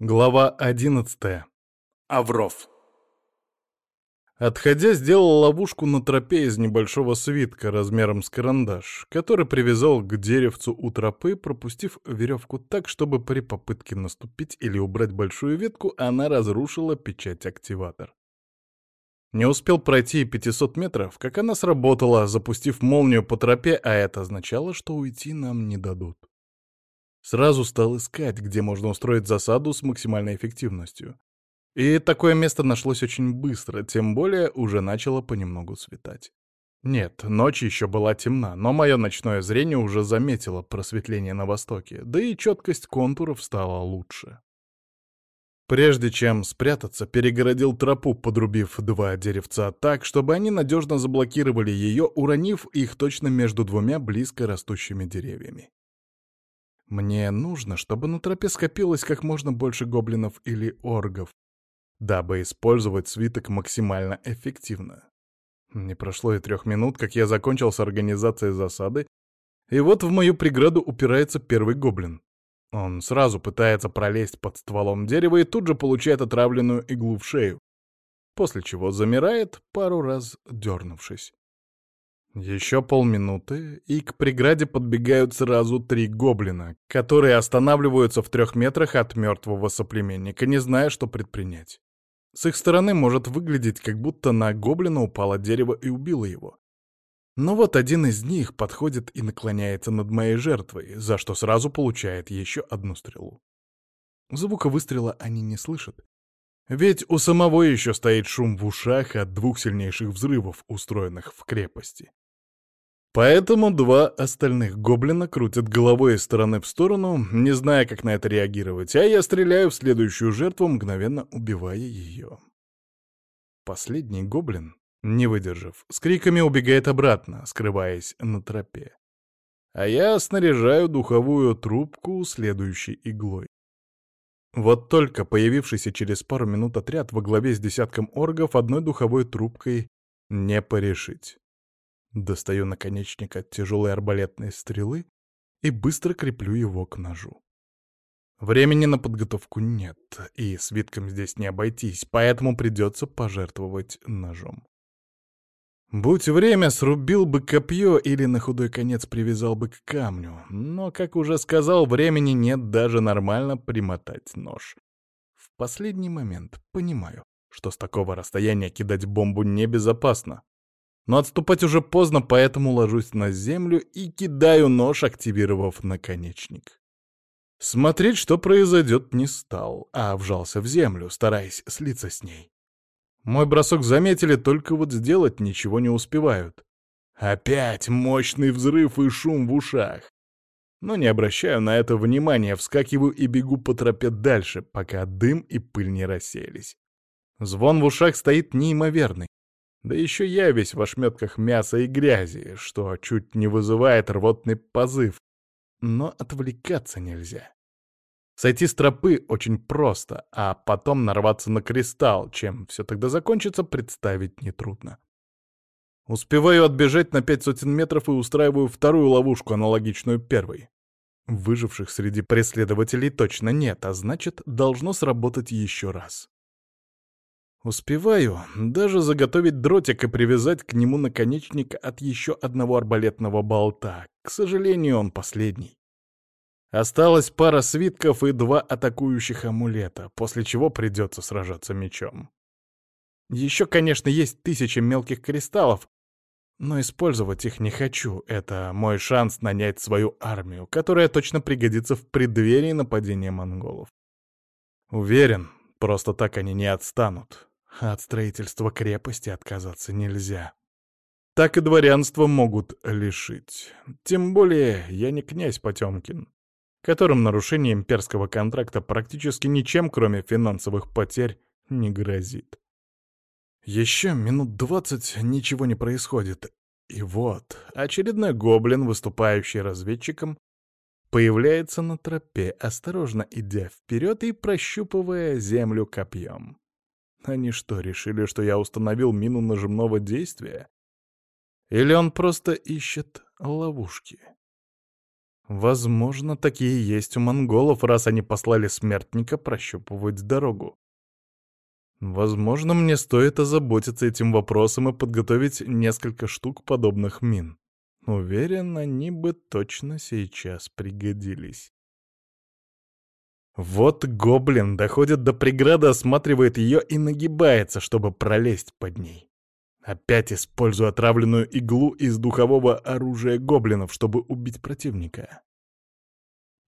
Глава 11. Авров. Отходя, сделал ловушку на тропе из небольшого свитка размером с карандаш, который привязал к деревцу у тропы, пропустив веревку так, чтобы при попытке наступить или убрать большую ветку она разрушила печать-активатор. Не успел пройти 500 метров, как она сработала, запустив молнию по тропе, а это означало, что уйти нам не дадут. Сразу стал искать, где можно устроить засаду с максимальной эффективностью. И такое место нашлось очень быстро, тем более уже начало понемногу светать. Нет, ночь еще была темна, но мое ночное зрение уже заметило просветление на востоке, да и четкость контуров стала лучше. Прежде чем спрятаться, перегородил тропу, подрубив два деревца так, чтобы они надежно заблокировали ее, уронив их точно между двумя близко растущими деревьями. Мне нужно, чтобы на тропе скопилось как можно больше гоблинов или оргов, дабы использовать свиток максимально эффективно. Не прошло и трех минут, как я закончил с организацией засады, и вот в мою преграду упирается первый гоблин. Он сразу пытается пролезть под стволом дерева и тут же получает отравленную иглу в шею, после чего замирает, пару раз дернувшись. Еще полминуты, и к преграде подбегают сразу три гоблина, которые останавливаются в трех метрах от мертвого соплеменника, не зная, что предпринять. С их стороны может выглядеть, как будто на гоблина упало дерево и убило его. Но вот один из них подходит и наклоняется над моей жертвой, за что сразу получает еще одну стрелу. Звука выстрела они не слышат. Ведь у самого еще стоит шум в ушах от двух сильнейших взрывов, устроенных в крепости. Поэтому два остальных гоблина крутят головой из стороны в сторону, не зная, как на это реагировать, а я стреляю в следующую жертву, мгновенно убивая ее. Последний гоблин, не выдержав, с криками убегает обратно, скрываясь на тропе. А я снаряжаю духовую трубку следующей иглой. Вот только появившийся через пару минут отряд во главе с десятком оргов одной духовой трубкой не порешить. Достаю наконечник от тяжелой арбалетной стрелы и быстро креплю его к ножу. Времени на подготовку нет, и свитком здесь не обойтись, поэтому придется пожертвовать ножом. Будь время, срубил бы копье или на худой конец привязал бы к камню, но, как уже сказал, времени нет даже нормально примотать нож. В последний момент понимаю, что с такого расстояния кидать бомбу небезопасно. Но отступать уже поздно, поэтому ложусь на землю и кидаю нож, активировав наконечник. Смотреть, что произойдет, не стал, а вжался в землю, стараясь слиться с ней. Мой бросок заметили, только вот сделать ничего не успевают. Опять мощный взрыв и шум в ушах. Но не обращаю на это внимания, вскакиваю и бегу по тропе дальше, пока дым и пыль не рассеялись. Звон в ушах стоит неимоверный. Да еще я весь в ошметках мяса и грязи, что чуть не вызывает рвотный позыв. Но отвлекаться нельзя. Сойти с тропы очень просто, а потом нарваться на кристалл, чем все тогда закончится, представить нетрудно. Успеваю отбежать на пять сотен метров и устраиваю вторую ловушку, аналогичную первой. Выживших среди преследователей точно нет, а значит, должно сработать еще раз. Успеваю даже заготовить дротик и привязать к нему наконечник от еще одного арбалетного болта. К сожалению, он последний. Осталась пара свитков и два атакующих амулета, после чего придется сражаться мечом. Еще, конечно, есть тысячи мелких кристаллов, но использовать их не хочу. Это мой шанс нанять свою армию, которая точно пригодится в преддверии нападения монголов. Уверен, просто так они не отстанут. От строительства крепости отказаться нельзя. Так и дворянство могут лишить. Тем более я не князь Потемкин, которым нарушение имперского контракта практически ничем, кроме финансовых потерь, не грозит. Еще минут двадцать ничего не происходит. И вот, очередной гоблин, выступающий разведчиком, появляется на тропе, осторожно идя вперед и прощупывая землю копьем. Они что, решили, что я установил мину нажимного действия? Или он просто ищет ловушки? Возможно, такие есть у монголов, раз они послали смертника прощупывать дорогу. Возможно, мне стоит озаботиться этим вопросом и подготовить несколько штук подобных мин. Уверен, они бы точно сейчас пригодились. Вот гоблин доходит до преграды, осматривает ее и нагибается, чтобы пролезть под ней. Опять использую отравленную иглу из духового оружия гоблинов, чтобы убить противника.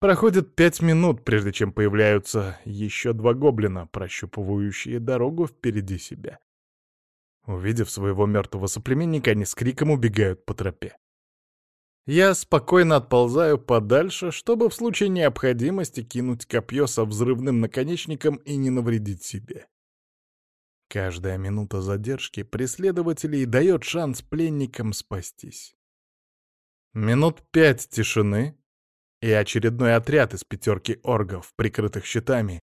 Проходит пять минут, прежде чем появляются еще два гоблина, прощупывающие дорогу впереди себя. Увидев своего мертвого соплеменника, они с криком убегают по тропе. Я спокойно отползаю подальше, чтобы в случае необходимости кинуть копье со взрывным наконечником и не навредить себе. Каждая минута задержки преследователей дает шанс пленникам спастись. Минут пять тишины, и очередной отряд из пятерки оргов, прикрытых щитами,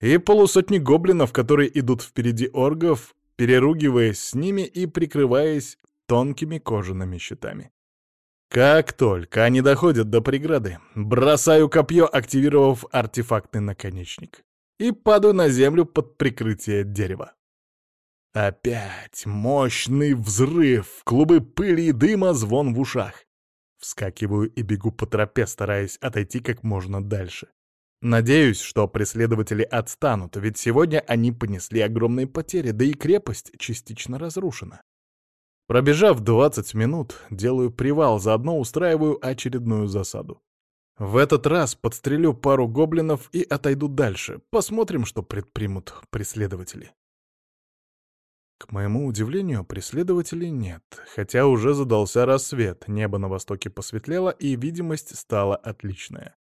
и полусотни гоблинов, которые идут впереди оргов, переругиваясь с ними и прикрываясь тонкими кожаными щитами. Как только они доходят до преграды, бросаю копье, активировав артефактный наконечник, и падаю на землю под прикрытие дерева. Опять мощный взрыв, клубы пыли и дыма, звон в ушах. Вскакиваю и бегу по тропе, стараясь отойти как можно дальше. Надеюсь, что преследователи отстанут, ведь сегодня они понесли огромные потери, да и крепость частично разрушена. Пробежав 20 минут, делаю привал, заодно устраиваю очередную засаду. В этот раз подстрелю пару гоблинов и отойду дальше. Посмотрим, что предпримут преследователи. К моему удивлению, преследователей нет, хотя уже задался рассвет, небо на востоке посветлело и видимость стала отличная.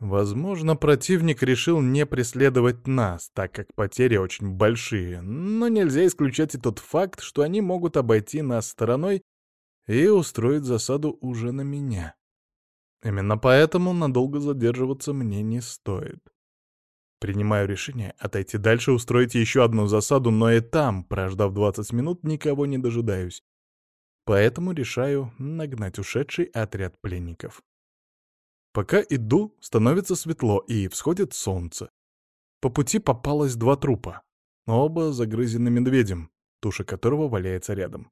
Возможно, противник решил не преследовать нас, так как потери очень большие, но нельзя исключать и тот факт, что они могут обойти нас стороной и устроить засаду уже на меня. Именно поэтому надолго задерживаться мне не стоит. Принимаю решение отойти дальше, устроить еще одну засаду, но и там, прождав 20 минут, никого не дожидаюсь. Поэтому решаю нагнать ушедший отряд пленников. Пока иду, становится светло, и всходит солнце. По пути попалось два трупа. Оба загрызены медведем, туша которого валяется рядом.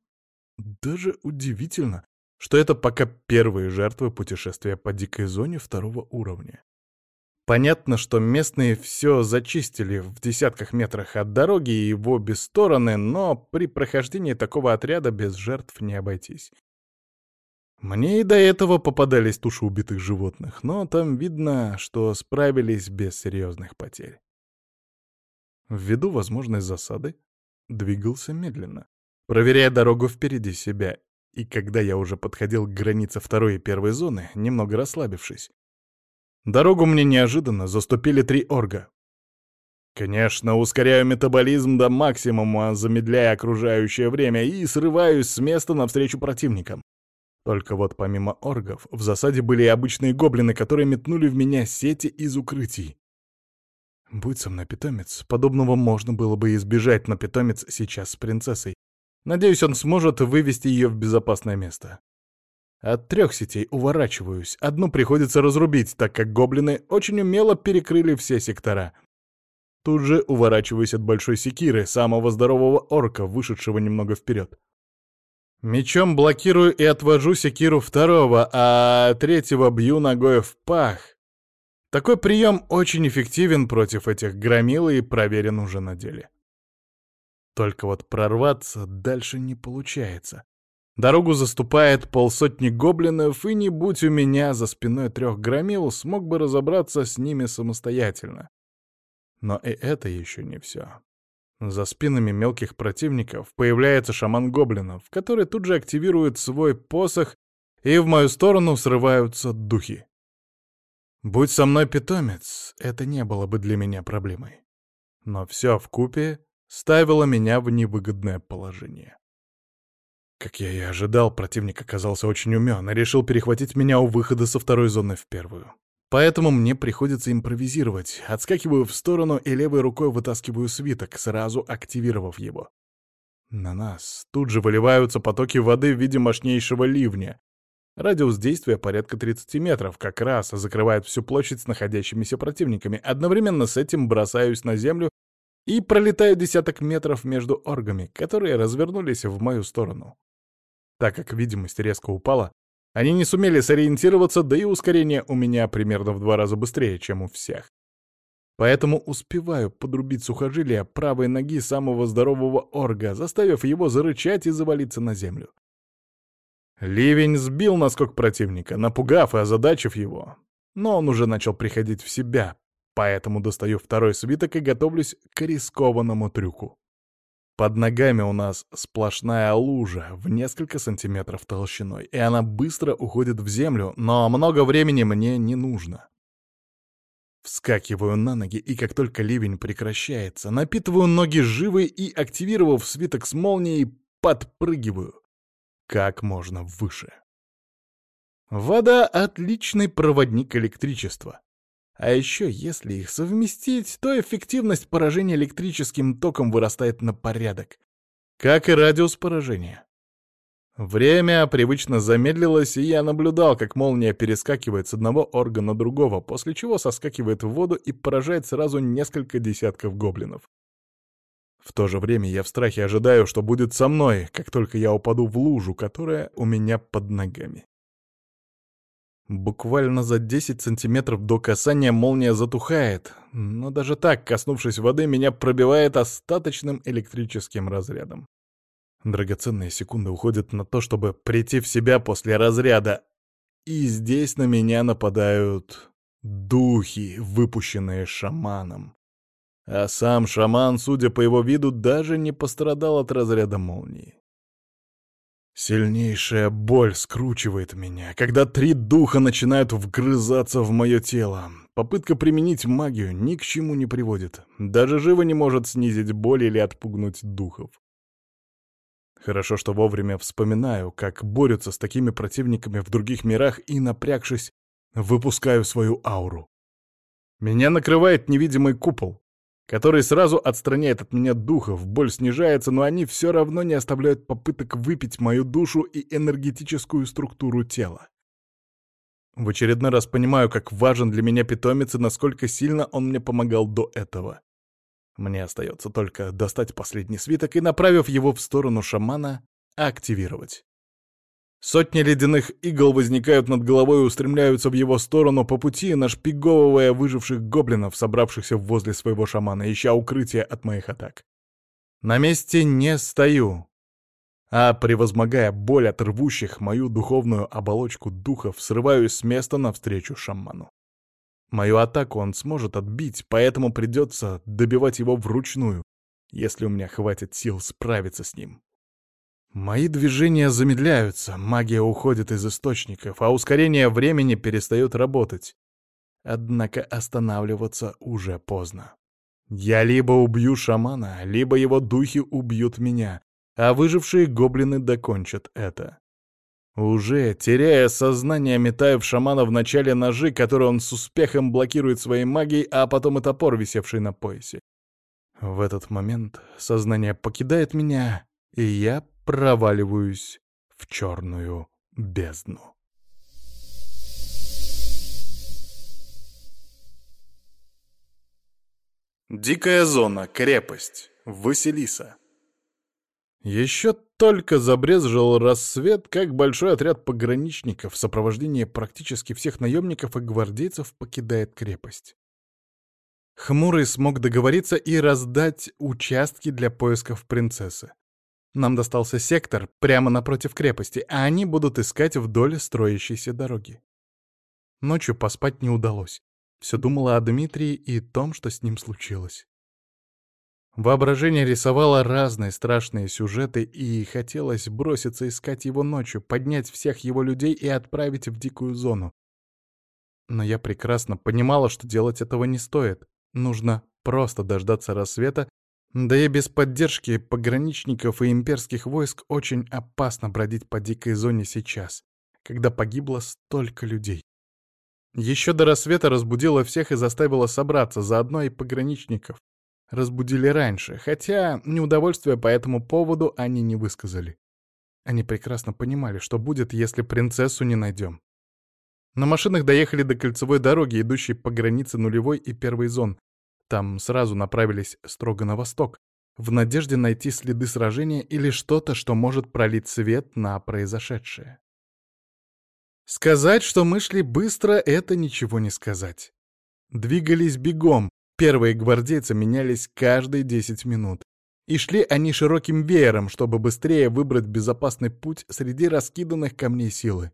Даже удивительно, что это пока первые жертвы путешествия по дикой зоне второго уровня. Понятно, что местные все зачистили в десятках метрах от дороги и в обе стороны, но при прохождении такого отряда без жертв не обойтись. Мне и до этого попадались туши убитых животных, но там видно, что справились без серьезных потерь. Ввиду возможной засады, двигался медленно, проверяя дорогу впереди себя, и когда я уже подходил к границе второй и первой зоны, немного расслабившись, Дорогу мне неожиданно заступили три орга. Конечно, ускоряю метаболизм до максимума, замедляя окружающее время, и срываюсь с места навстречу противникам. Только вот помимо оргов, в засаде были и обычные гоблины, которые метнули в меня сети из укрытий. Будь со мной питомец, подобного можно было бы избежать, но питомец сейчас с принцессой. Надеюсь, он сможет вывести ее в безопасное место. От трех сетей уворачиваюсь, одну приходится разрубить, так как гоблины очень умело перекрыли все сектора. Тут же уворачиваюсь от большой секиры, самого здорового орка, вышедшего немного вперед. Мечом блокирую и отвожу секиру второго, а третьего бью ногой в пах. Такой прием очень эффективен против этих громил и проверен уже на деле. Только вот прорваться дальше не получается. Дорогу заступает полсотни гоблинов, и не будь у меня за спиной трех громил, смог бы разобраться с ними самостоятельно. Но и это еще не все. За спинами мелких противников появляется шаман гоблинов, который тут же активирует свой посох, и в мою сторону срываются духи. Будь со мной питомец, это не было бы для меня проблемой. Но все в купе ставило меня в невыгодное положение. Как я и ожидал, противник оказался очень умен и решил перехватить меня у выхода со второй зоны в первую. Поэтому мне приходится импровизировать. Отскакиваю в сторону и левой рукой вытаскиваю свиток, сразу активировав его. На нас тут же выливаются потоки воды в виде мощнейшего ливня. Радиус действия порядка 30 метров, как раз закрывает всю площадь с находящимися противниками. Одновременно с этим бросаюсь на землю и пролетаю десяток метров между оргами, которые развернулись в мою сторону. Так как видимость резко упала, они не сумели сориентироваться, да и ускорение у меня примерно в два раза быстрее, чем у всех. Поэтому успеваю подрубить сухожилие правой ноги самого здорового орга, заставив его зарычать и завалиться на землю. Ливень сбил наскок противника, напугав и озадачив его. Но он уже начал приходить в себя, поэтому достаю второй свиток и готовлюсь к рискованному трюку. Под ногами у нас сплошная лужа в несколько сантиметров толщиной, и она быстро уходит в землю, но много времени мне не нужно. Вскакиваю на ноги, и как только ливень прекращается, напитываю ноги живой и, активировав свиток с молнией, подпрыгиваю как можно выше. Вода — отличный проводник электричества. А еще, если их совместить, то эффективность поражения электрическим током вырастает на порядок, как и радиус поражения. Время привычно замедлилось, и я наблюдал, как молния перескакивает с одного органа на другого, после чего соскакивает в воду и поражает сразу несколько десятков гоблинов. В то же время я в страхе ожидаю, что будет со мной, как только я упаду в лужу, которая у меня под ногами. Буквально за 10 сантиметров до касания молния затухает, но даже так, коснувшись воды, меня пробивает остаточным электрическим разрядом. Драгоценные секунды уходят на то, чтобы прийти в себя после разряда, и здесь на меня нападают духи, выпущенные шаманом. А сам шаман, судя по его виду, даже не пострадал от разряда молнии. Сильнейшая боль скручивает меня, когда три духа начинают вгрызаться в мое тело. Попытка применить магию ни к чему не приводит. Даже живо не может снизить боль или отпугнуть духов. Хорошо, что вовремя вспоминаю, как борются с такими противниками в других мирах и, напрягшись, выпускаю свою ауру. Меня накрывает невидимый купол, который сразу отстраняет от меня духов, боль снижается, но они все равно не оставляют попыток выпить мою душу и энергетическую структуру тела. В очередной раз понимаю, как важен для меня питомец и насколько сильно он мне помогал до этого. Мне остается только достать последний свиток и, направив его в сторону шамана, активировать. Сотни ледяных игл возникают над головой и устремляются в его сторону по пути, нашпиговывая выживших гоблинов, собравшихся возле своего шамана, ища укрытие от моих атак. На месте не стою, а, превозмогая боль от рвущих мою духовную оболочку духов, срываюсь с места навстречу шаману. Мою атаку он сможет отбить, поэтому придется добивать его вручную, если у меня хватит сил справиться с ним. Мои движения замедляются, магия уходит из источников, а ускорение времени перестает работать. Однако останавливаться уже поздно. Я либо убью шамана, либо его духи убьют меня, а выжившие гоблины докончат это. Уже, теряя сознание, метаю в шамана в начале ножи, которые он с успехом блокирует своей магией, а потом и топор, висевший на поясе. В этот момент сознание покидает меня, и я проваливаюсь в черную бездну. Дикая зона, крепость, Василиса. Еще только забрезжил рассвет, как большой отряд пограничников в сопровождении практически всех наемников и гвардейцев покидает крепость. Хмурый смог договориться и раздать участки для поисков принцессы. Нам достался сектор прямо напротив крепости, а они будут искать вдоль строящейся дороги. Ночью поспать не удалось. Все думала о Дмитрии и том, что с ним случилось. Воображение рисовало разные страшные сюжеты, и хотелось броситься искать его ночью, поднять всех его людей и отправить в дикую зону. Но я прекрасно понимала, что делать этого не стоит. Нужно просто дождаться рассвета да и без поддержки пограничников и имперских войск очень опасно бродить по дикой зоне сейчас, когда погибло столько людей. Еще до рассвета разбудила всех и заставила собраться, заодно и пограничников. Разбудили раньше, хотя неудовольствия по этому поводу они не высказали. Они прекрасно понимали, что будет, если принцессу не найдем. На машинах доехали до кольцевой дороги, идущей по границе нулевой и первой зон. Там сразу направились строго на восток, в надежде найти следы сражения или что-то, что может пролить свет на произошедшее. Сказать, что мы шли быстро, это ничего не сказать. Двигались бегом, первые гвардейцы менялись каждые 10 минут. И шли они широким веером, чтобы быстрее выбрать безопасный путь среди раскиданных камней силы.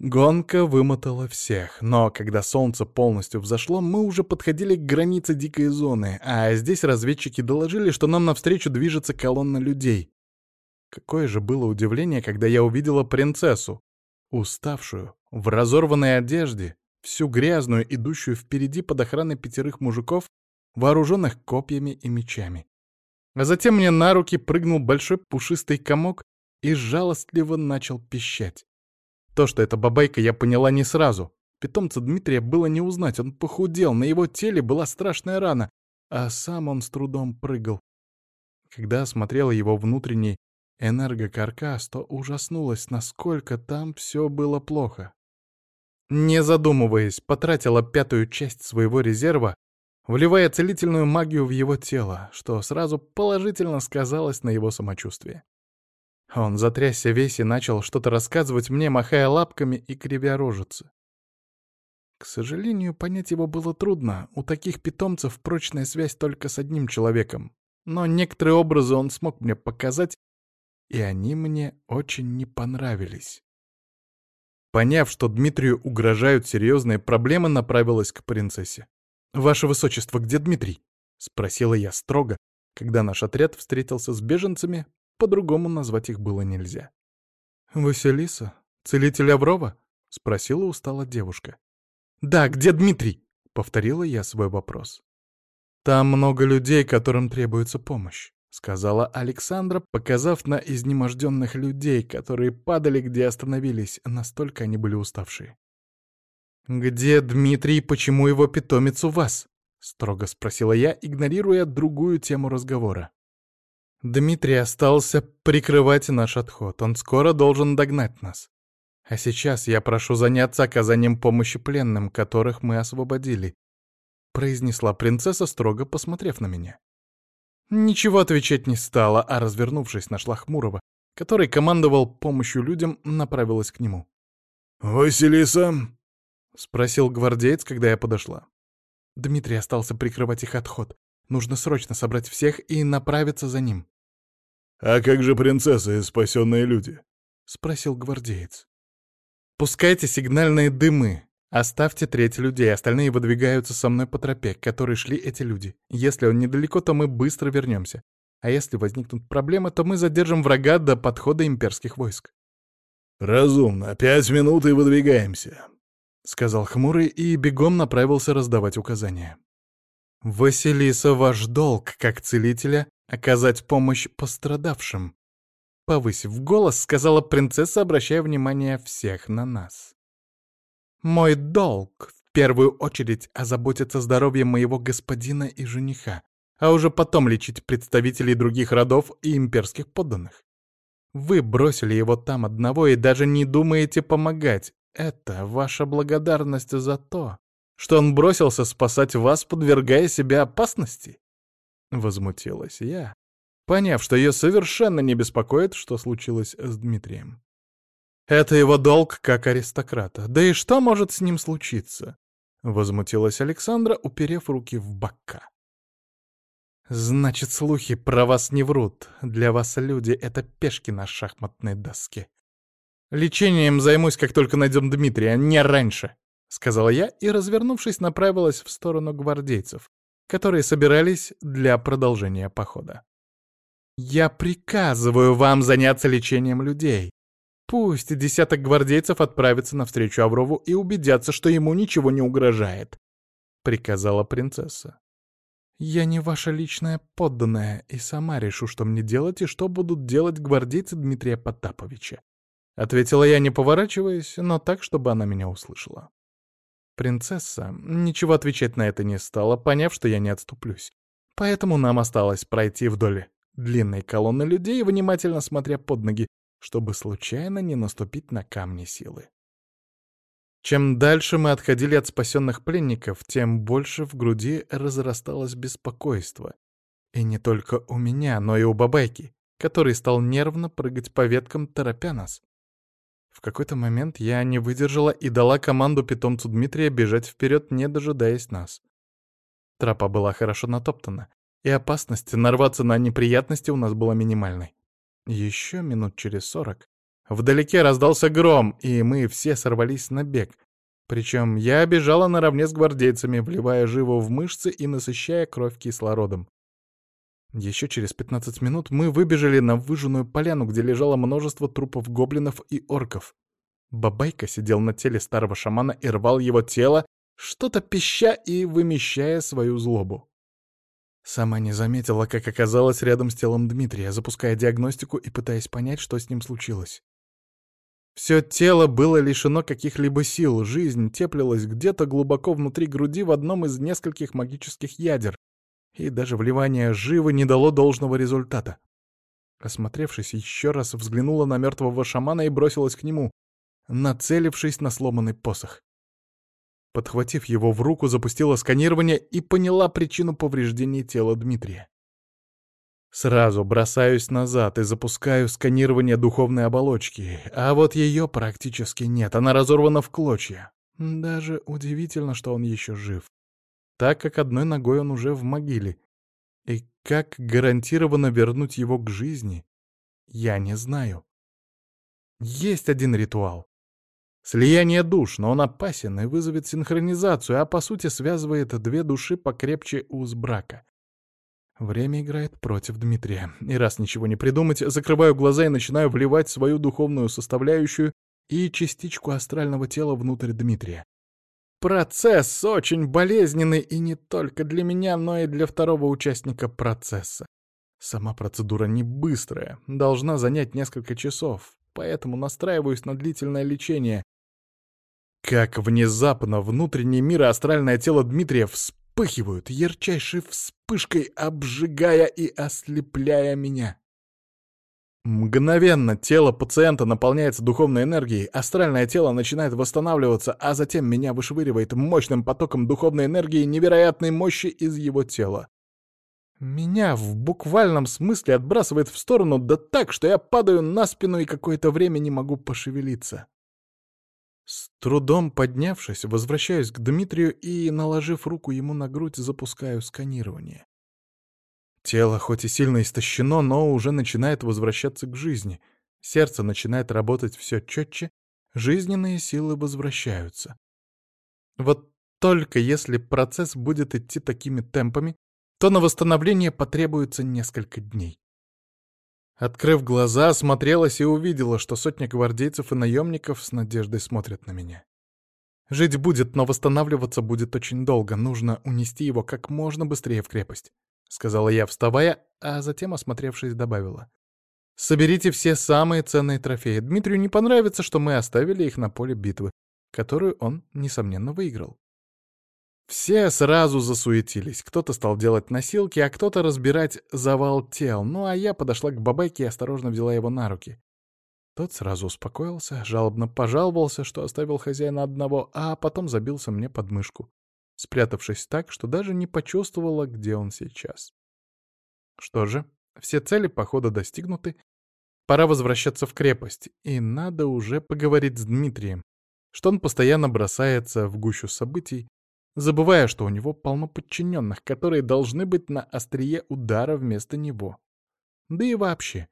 Гонка вымотала всех, но когда солнце полностью взошло, мы уже подходили к границе дикой зоны, а здесь разведчики доложили, что нам навстречу движется колонна людей. Какое же было удивление, когда я увидела принцессу, уставшую, в разорванной одежде, всю грязную, идущую впереди под охраной пятерых мужиков, вооруженных копьями и мечами. А затем мне на руки прыгнул большой пушистый комок и жалостливо начал пищать. То, что это бабайка, я поняла не сразу. Питомца Дмитрия было не узнать, он похудел, на его теле была страшная рана, а сам он с трудом прыгал. Когда осмотрела его внутренний энергокаркас, то ужаснулась, насколько там все было плохо. Не задумываясь, потратила пятую часть своего резерва, вливая целительную магию в его тело, что сразу положительно сказалось на его самочувствии. Он затрясся весь и начал что-то рассказывать мне, махая лапками и кривя рожицы. К сожалению, понять его было трудно. У таких питомцев прочная связь только с одним человеком. Но некоторые образы он смог мне показать, и они мне очень не понравились. Поняв, что Дмитрию угрожают серьезные проблемы, направилась к принцессе. «Ваше высочество, где Дмитрий?» — спросила я строго, когда наш отряд встретился с беженцами, по-другому назвать их было нельзя. «Василиса? Целитель Аврова?» — спросила устала девушка. «Да, где Дмитрий?» — повторила я свой вопрос. «Там много людей, которым требуется помощь», — сказала Александра, показав на изнеможденных людей, которые падали, где остановились, настолько они были уставшие. «Где Дмитрий и почему его питомец у вас?» — строго спросила я, игнорируя другую тему разговора. Дмитрий остался прикрывать наш отход. Он скоро должен догнать нас. А сейчас я прошу заняться оказанием помощи пленным, которых мы освободили», — произнесла принцесса, строго посмотрев на меня. Ничего отвечать не стала, а, развернувшись, нашла Хмурого, который командовал помощью людям, направилась к нему. «Василиса?» — спросил гвардеец, когда я подошла. Дмитрий остался прикрывать их отход. Нужно срочно собрать всех и направиться за ним. «А как же принцесса и спасенные люди?» — спросил гвардеец. «Пускайте сигнальные дымы. Оставьте треть людей, остальные выдвигаются со мной по тропе, к которой шли эти люди. Если он недалеко, то мы быстро вернемся. А если возникнут проблемы, то мы задержим врага до подхода имперских войск». «Разумно. Пять минут и выдвигаемся», — сказал Хмурый и бегом направился раздавать указания. «Василиса, ваш долг, как целителя, оказать помощь пострадавшим», — повысив голос, сказала принцесса, обращая внимание всех на нас. «Мой долг в первую очередь озаботиться здоровьем моего господина и жениха, а уже потом лечить представителей других родов и имперских подданных. Вы бросили его там одного и даже не думаете помогать. Это ваша благодарность за то, что он бросился спасать вас, подвергая себя опасности?» Возмутилась я, поняв, что ее совершенно не беспокоит, что случилось с Дмитрием. «Это его долг как аристократа. Да и что может с ним случиться?» Возмутилась Александра, уперев руки в бока. «Значит, слухи про вас не врут. Для вас люди — это пешки на шахматной доске. Лечением займусь, как только найдем Дмитрия, не раньше!» — сказала я и, развернувшись, направилась в сторону гвардейцев, которые собирались для продолжения похода. «Я приказываю вам заняться лечением людей. Пусть десяток гвардейцев отправится навстречу Аврову и убедятся, что ему ничего не угрожает», — приказала принцесса. «Я не ваша личная подданная и сама решу, что мне делать и что будут делать гвардейцы Дмитрия Потаповича», — ответила я, не поворачиваясь, но так, чтобы она меня услышала. Принцесса ничего отвечать на это не стала, поняв, что я не отступлюсь. Поэтому нам осталось пройти вдоль длинной колонны людей, внимательно смотря под ноги, чтобы случайно не наступить на камни силы. Чем дальше мы отходили от спасенных пленников, тем больше в груди разрасталось беспокойство. И не только у меня, но и у Бабайки, который стал нервно прыгать по веткам, торопя нас. В какой-то момент я не выдержала и дала команду питомцу Дмитрия бежать вперед, не дожидаясь нас. Тропа была хорошо натоптана, и опасность нарваться на неприятности у нас была минимальной. Еще минут через сорок вдалеке раздался гром, и мы все сорвались на бег. Причем я бежала наравне с гвардейцами, вливая живо в мышцы и насыщая кровь кислородом. Еще через 15 минут мы выбежали на выжженную поляну, где лежало множество трупов гоблинов и орков. Бабайка сидел на теле старого шамана и рвал его тело, что-то пища и вымещая свою злобу. Сама не заметила, как оказалась рядом с телом Дмитрия, запуская диагностику и пытаясь понять, что с ним случилось. Все тело было лишено каких-либо сил, жизнь теплилась где-то глубоко внутри груди в одном из нескольких магических ядер, и даже вливание живы не дало должного результата. Осмотревшись, еще раз взглянула на мертвого шамана и бросилась к нему, нацелившись на сломанный посох. Подхватив его в руку, запустила сканирование и поняла причину повреждений тела Дмитрия. Сразу бросаюсь назад и запускаю сканирование духовной оболочки, а вот ее практически нет, она разорвана в клочья. Даже удивительно, что он еще жив так как одной ногой он уже в могиле. И как гарантированно вернуть его к жизни, я не знаю. Есть один ритуал. Слияние душ, но он опасен и вызовет синхронизацию, а по сути связывает две души покрепче уз брака. Время играет против Дмитрия. И раз ничего не придумать, закрываю глаза и начинаю вливать свою духовную составляющую и частичку астрального тела внутрь Дмитрия. Процесс очень болезненный и не только для меня, но и для второго участника процесса. Сама процедура не быстрая, должна занять несколько часов, поэтому настраиваюсь на длительное лечение. Как внезапно внутренний мир и астральное тело Дмитрия вспыхивают ярчайшей вспышкой, обжигая и ослепляя меня. Мгновенно тело пациента наполняется духовной энергией, астральное тело начинает восстанавливаться, а затем меня вышвыривает мощным потоком духовной энергии невероятной мощи из его тела. Меня в буквальном смысле отбрасывает в сторону, да так, что я падаю на спину и какое-то время не могу пошевелиться. С трудом поднявшись, возвращаюсь к Дмитрию и, наложив руку ему на грудь, запускаю сканирование. Тело хоть и сильно истощено, но уже начинает возвращаться к жизни. Сердце начинает работать все четче, жизненные силы возвращаются. Вот только если процесс будет идти такими темпами, то на восстановление потребуется несколько дней. Открыв глаза, осмотрелась и увидела, что сотня гвардейцев и наемников с надеждой смотрят на меня. Жить будет, но восстанавливаться будет очень долго, нужно унести его как можно быстрее в крепость. — сказала я, вставая, а затем, осмотревшись, добавила. «Соберите все самые ценные трофеи. Дмитрию не понравится, что мы оставили их на поле битвы, которую он, несомненно, выиграл». Все сразу засуетились. Кто-то стал делать носилки, а кто-то разбирать завал тел. Ну а я подошла к бабайке и осторожно взяла его на руки. Тот сразу успокоился, жалобно пожаловался, что оставил хозяина одного, а потом забился мне под мышку спрятавшись так, что даже не почувствовала, где он сейчас. Что же, все цели похода достигнуты, пора возвращаться в крепость, и надо уже поговорить с Дмитрием, что он постоянно бросается в гущу событий, забывая, что у него полно подчиненных, которые должны быть на острие удара вместо него. Да и вообще.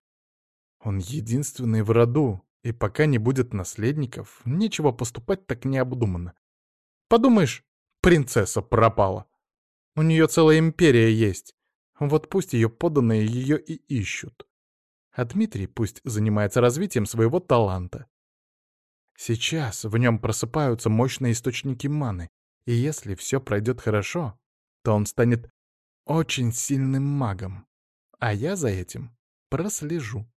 Он единственный в роду, и пока не будет наследников, нечего поступать так необдуманно. Подумаешь, принцесса пропала. У нее целая империя есть. Вот пусть ее подданные ее и ищут. А Дмитрий пусть занимается развитием своего таланта. Сейчас в нем просыпаются мощные источники маны, и если все пройдет хорошо, то он станет очень сильным магом. А я за этим прослежу.